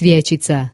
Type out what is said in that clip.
свячиться